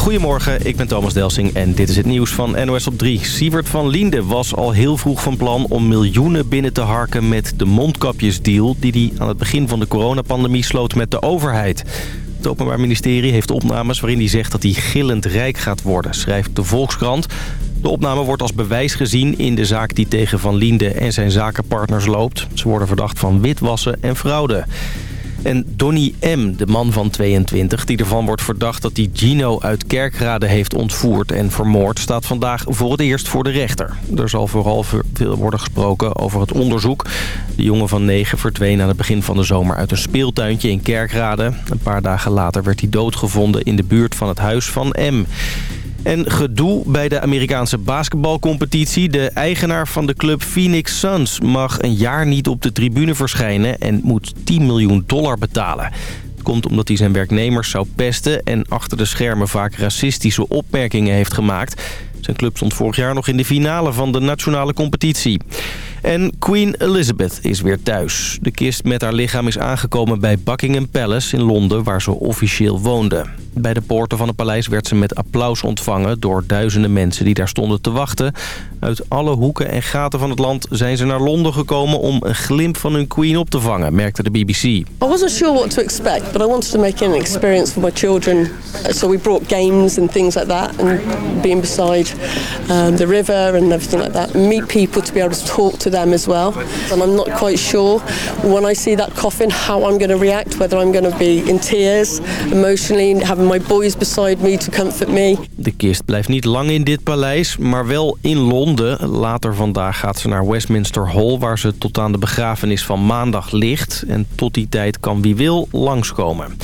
Goedemorgen, ik ben Thomas Delsing en dit is het nieuws van NOS op 3. Sievert van Liende was al heel vroeg van plan om miljoenen binnen te harken met de mondkapjesdeal... die hij aan het begin van de coronapandemie sloot met de overheid. Het Openbaar Ministerie heeft opnames waarin hij zegt dat hij gillend rijk gaat worden, schrijft de Volkskrant. De opname wordt als bewijs gezien in de zaak die tegen Van Liende en zijn zakenpartners loopt. Ze worden verdacht van witwassen en fraude. En Donny M., de man van 22, die ervan wordt verdacht dat hij Gino uit Kerkrade heeft ontvoerd en vermoord, staat vandaag voor het eerst voor de rechter. Er zal vooral veel worden gesproken over het onderzoek. De jongen van 9 verdween aan het begin van de zomer uit een speeltuintje in Kerkrade. Een paar dagen later werd hij doodgevonden in de buurt van het huis van M. En gedoe bij de Amerikaanse basketbalcompetitie. De eigenaar van de club Phoenix Suns mag een jaar niet op de tribune verschijnen... en moet 10 miljoen dollar betalen. Het komt omdat hij zijn werknemers zou pesten... en achter de schermen vaak racistische opmerkingen heeft gemaakt... Zijn club stond vorig jaar nog in de finale van de nationale competitie. En Queen Elizabeth is weer thuis. De kist met haar lichaam is aangekomen bij Buckingham Palace in Londen... waar ze officieel woonde. Bij de poorten van het paleis werd ze met applaus ontvangen... door duizenden mensen die daar stonden te wachten. Uit alle hoeken en gaten van het land zijn ze naar Londen gekomen... om een glimp van hun queen op te vangen, merkte de BBC. I wasn't sure what to expect, but I wanted to make an experience for my children. So we brought games and things like that... and being beside um, the river and everything like that. Meet people to be able to talk to them as well. And I'm not quite sure when I see that coffin how I'm going to react, whether I'm going to be in tears, emotionally, having my boys beside me to comfort me. De kist blijft niet lang in dit paleis, maar wel in Londen. Later vandaag gaat ze naar Westminster Hall, waar ze tot aan de begrafenis van maandag ligt. En tot die tijd kan wie wil langskomen.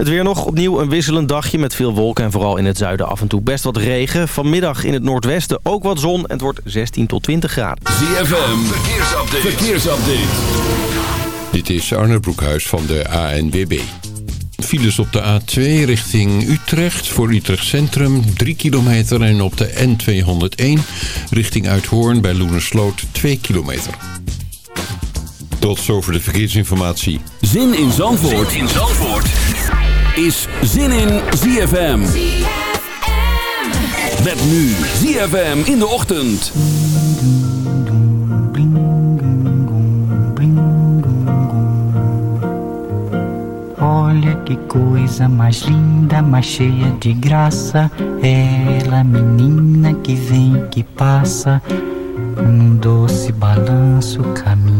Het weer nog opnieuw een wisselend dagje met veel wolken en vooral in het zuiden af en toe best wat regen. Vanmiddag in het noordwesten ook wat zon en het wordt 16 tot 20 graden. ZFM, verkeersupdate. verkeersupdate. Dit is Arne Broekhuis van de ANWB. Files op de A2 richting Utrecht voor Utrecht Centrum 3 kilometer en op de N201 richting Uithoorn bij Loenersloot 2 kilometer. Tot zover de verkeersinformatie. Zin in Zandvoort, zin in Zandvoort is zin in ZFM. Met nu ZFM in de ochtend. Olha que coisa mais linda, mais cheia de graça. Ela, menina que vem, que passa, num doce balanço, caminho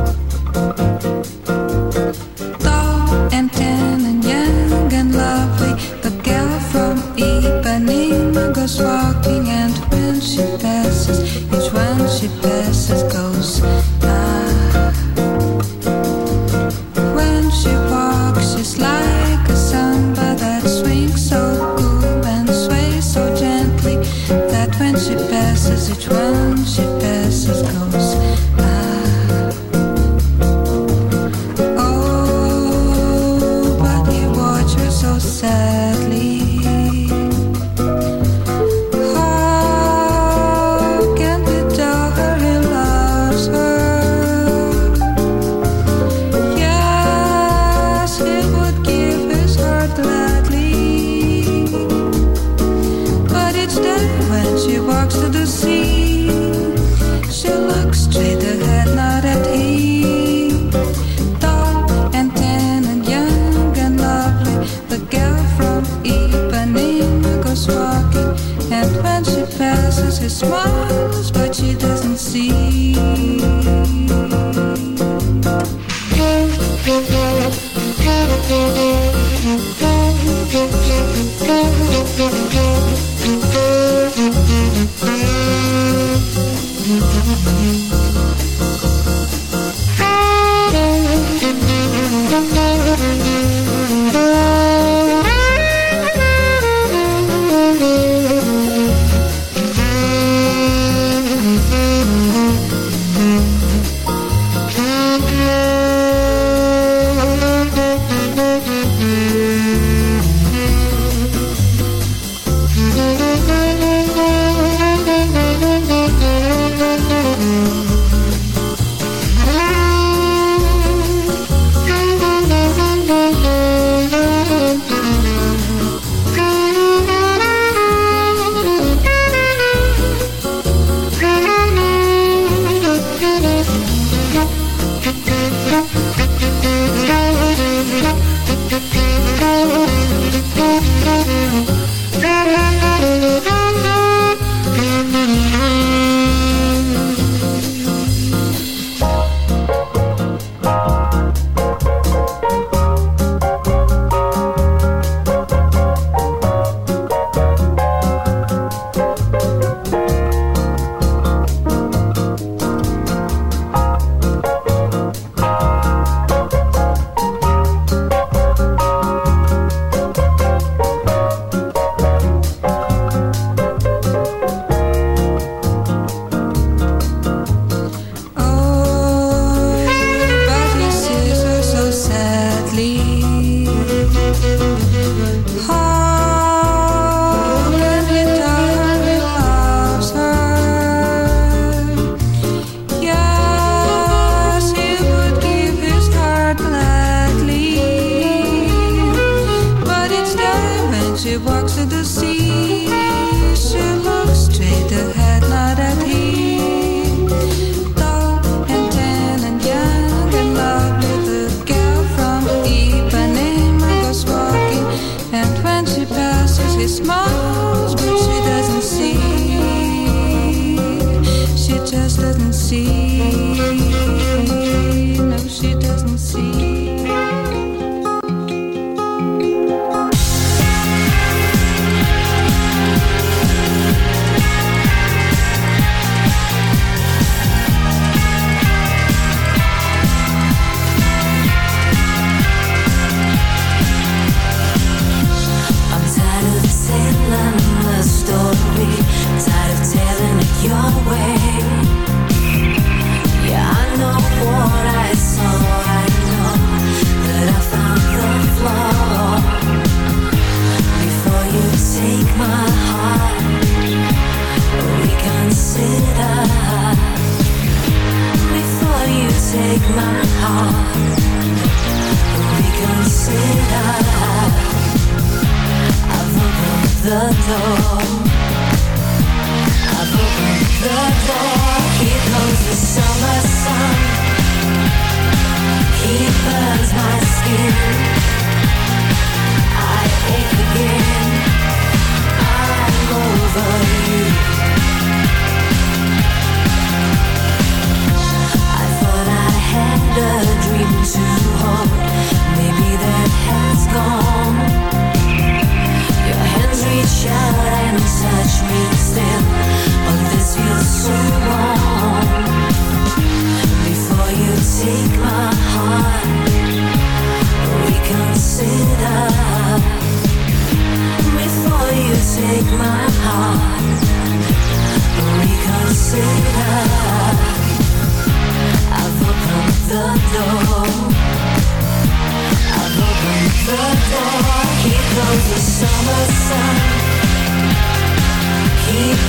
Christmas.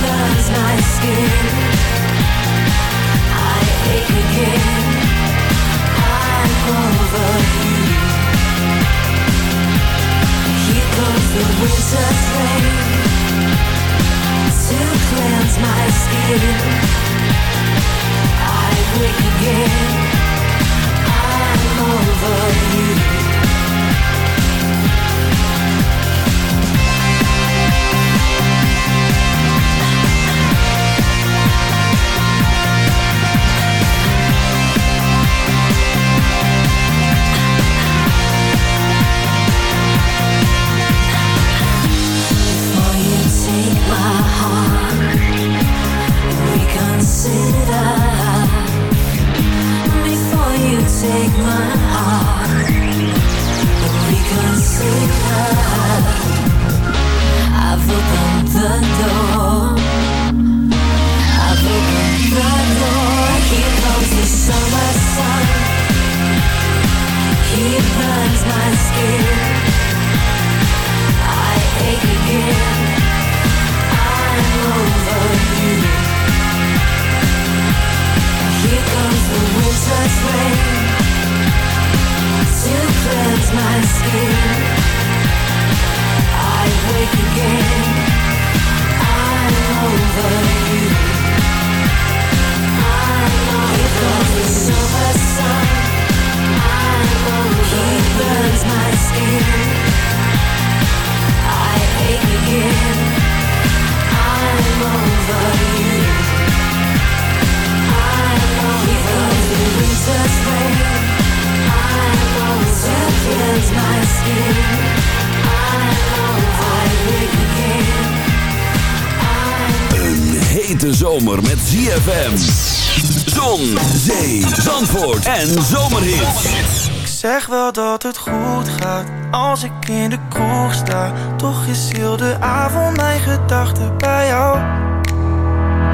burns my skin. I ache again. I'm over you. Here comes the winter's rain to cleanse my skin. I wake again. I'm over you. zomer met ZFM. Zon, zee, zandvoort en zomerhit. Ik zeg wel dat het goed gaat als ik in de kroeg sta. Toch is heel de avond mijn gedachten bij jou.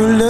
you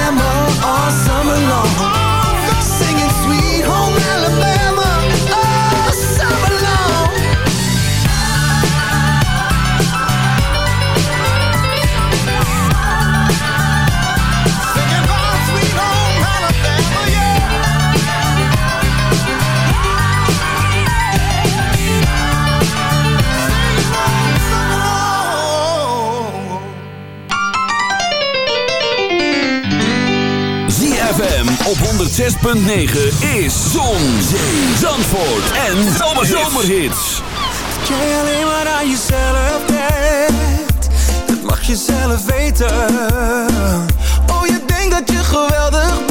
op 106.9 is Zon, zee, Zandvoort en Zomerhits. Krijg alleen maar aan jezelf bent, dat mag je zelf weten. Oh, je denkt dat je geweldig bent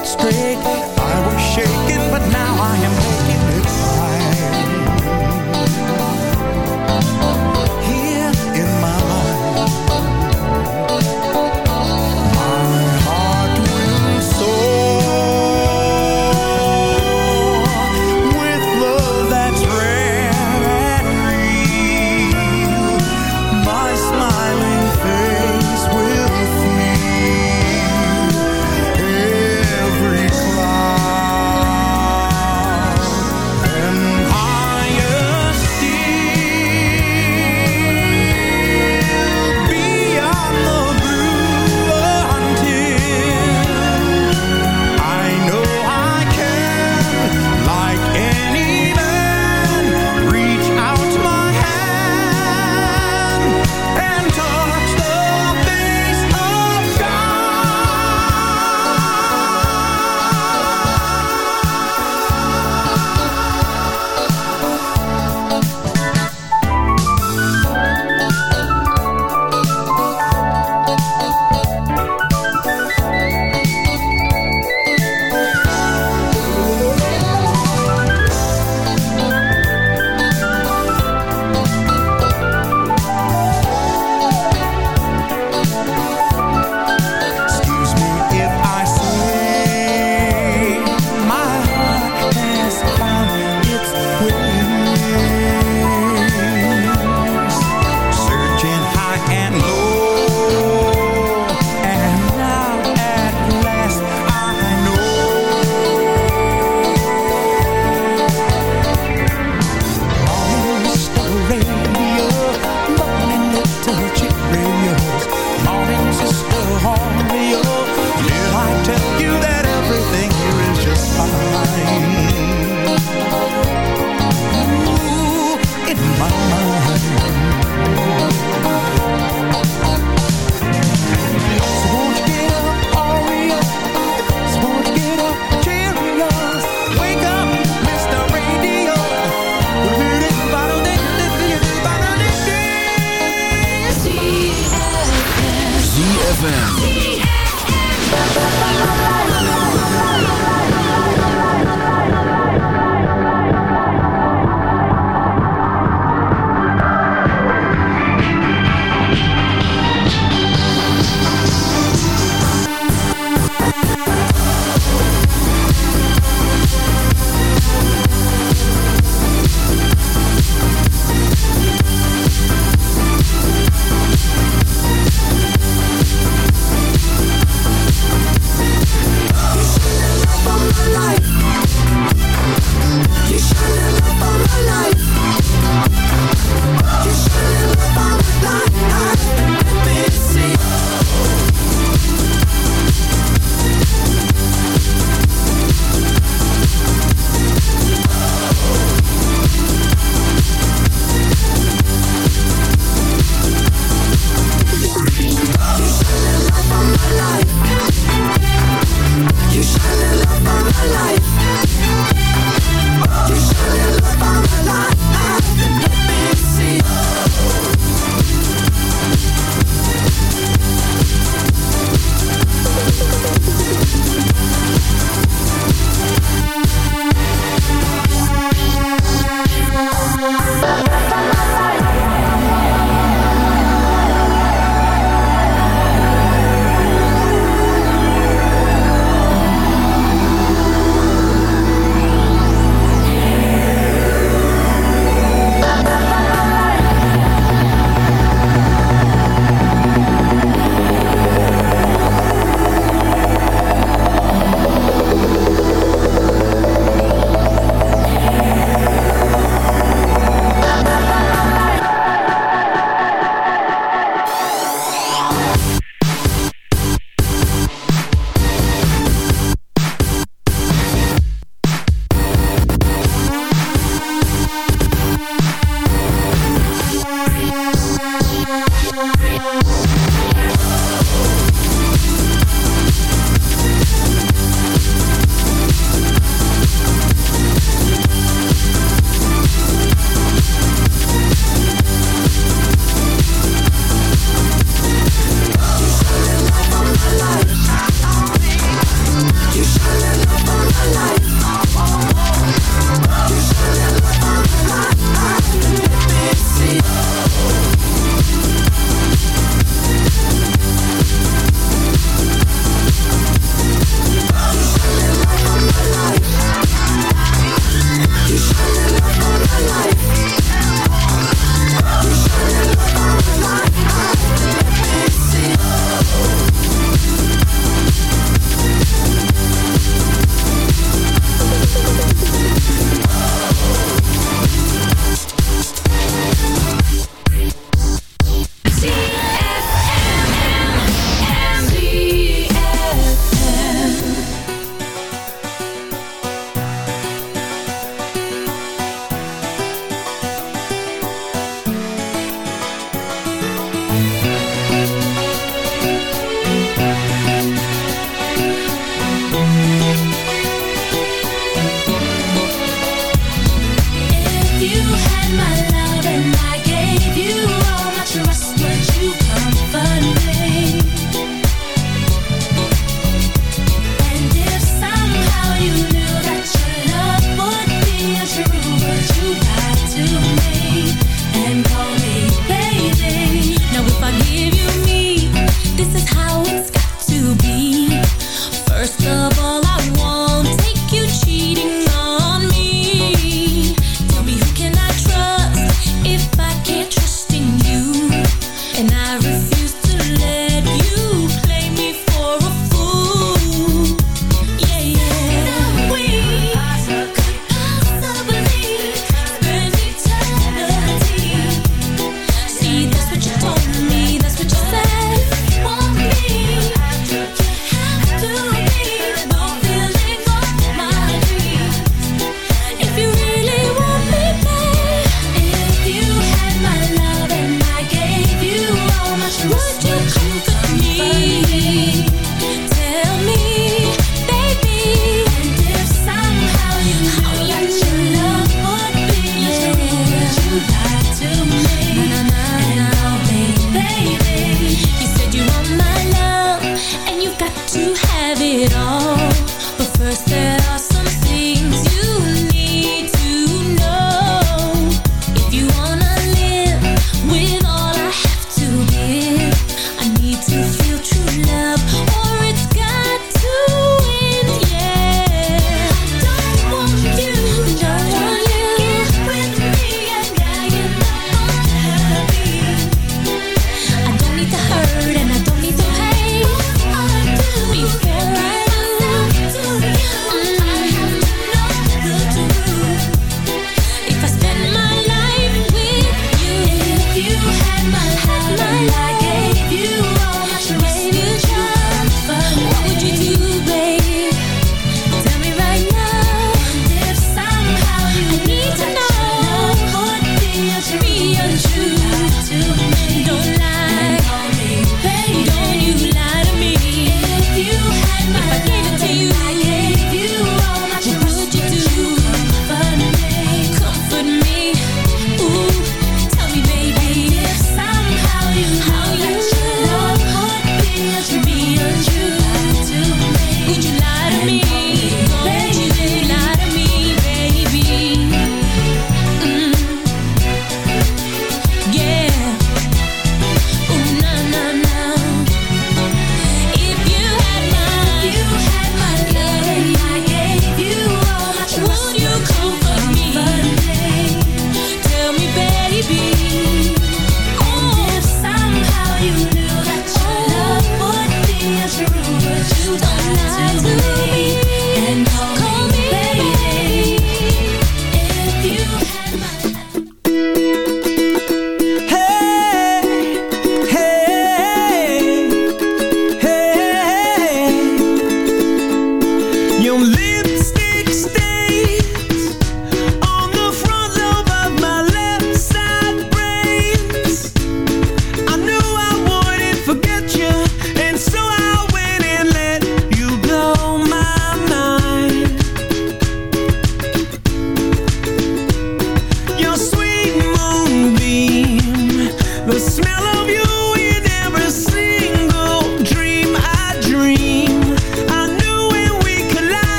it straight I was shaking, but now I am making first that I